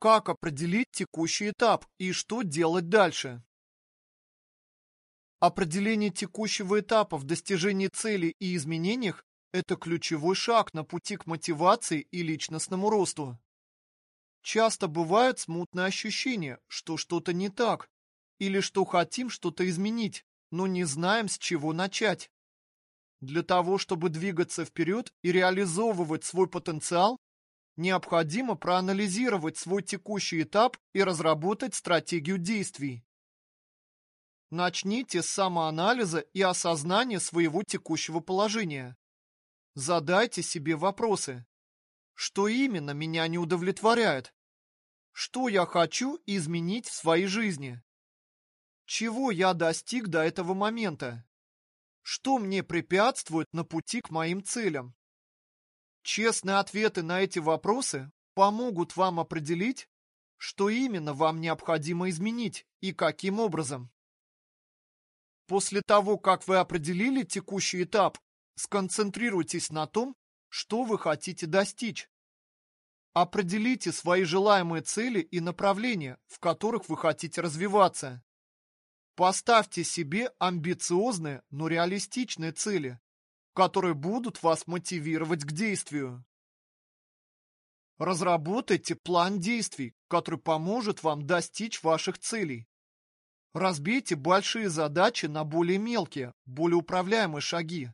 Как определить текущий этап и что делать дальше? Определение текущего этапа в достижении цели и изменениях – это ключевой шаг на пути к мотивации и личностному росту. Часто бывают смутные ощущения, что что-то не так, или что хотим что-то изменить, но не знаем, с чего начать. Для того, чтобы двигаться вперед и реализовывать свой потенциал, необходимо проанализировать свой текущий этап и разработать стратегию действий. Начните с самоанализа и осознания своего текущего положения. Задайте себе вопросы. Что именно меня не удовлетворяет? Что я хочу изменить в своей жизни? Чего я достиг до этого момента? Что мне препятствует на пути к моим целям? Честные ответы на эти вопросы помогут вам определить, что именно вам необходимо изменить и каким образом. После того, как вы определили текущий этап, сконцентрируйтесь на том, что вы хотите достичь. Определите свои желаемые цели и направления, в которых вы хотите развиваться. Поставьте себе амбициозные, но реалистичные цели, которые будут вас мотивировать к действию. Разработайте план действий, который поможет вам достичь ваших целей. Разбейте большие задачи на более мелкие, более управляемые шаги.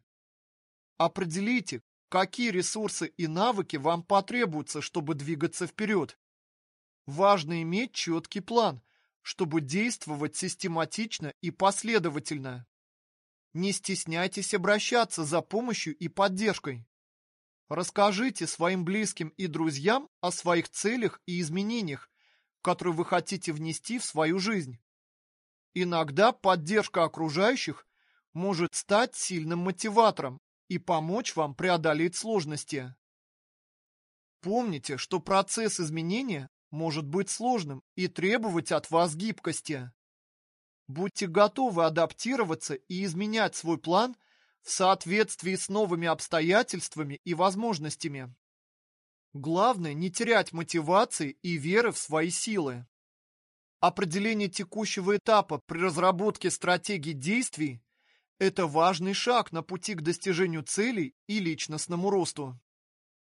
Определите, какие ресурсы и навыки вам потребуются, чтобы двигаться вперед. Важно иметь четкий план, чтобы действовать систематично и последовательно. Не стесняйтесь обращаться за помощью и поддержкой. Расскажите своим близким и друзьям о своих целях и изменениях, которые вы хотите внести в свою жизнь. Иногда поддержка окружающих может стать сильным мотиватором и помочь вам преодолеть сложности. Помните, что процесс изменения может быть сложным и требовать от вас гибкости. Будьте готовы адаптироваться и изменять свой план в соответствии с новыми обстоятельствами и возможностями. Главное не терять мотивации и веры в свои силы. Определение текущего этапа при разработке стратегии действий – это важный шаг на пути к достижению целей и личностному росту.